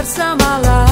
verse mala.